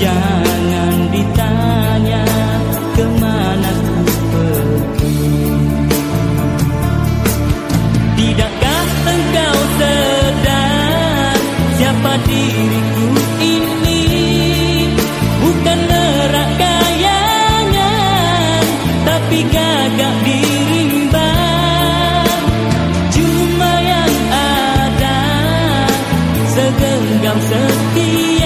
Jangan ditanya ke mana ku pergi? Tidakkah engkau sedar siapa diriku ini? Bukan merak kayangan tapi gagak ada segenggam setia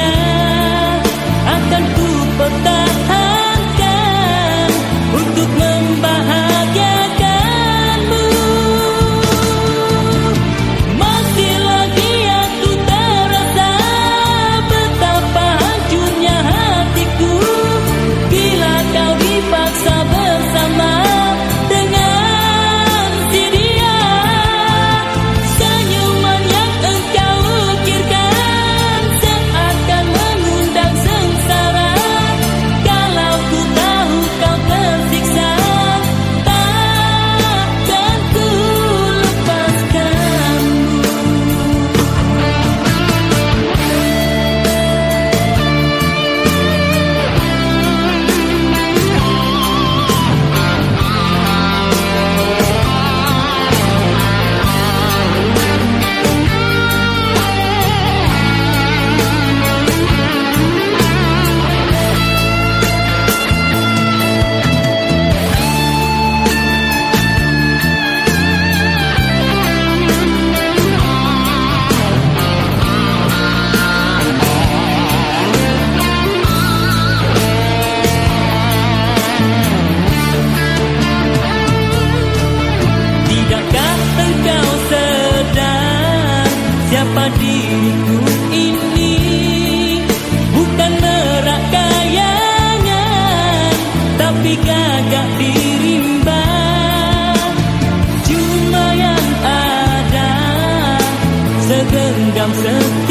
diriku ini. Bukan merak kayangan tapi gagah dirimba cuma yang ada segenggam segenggam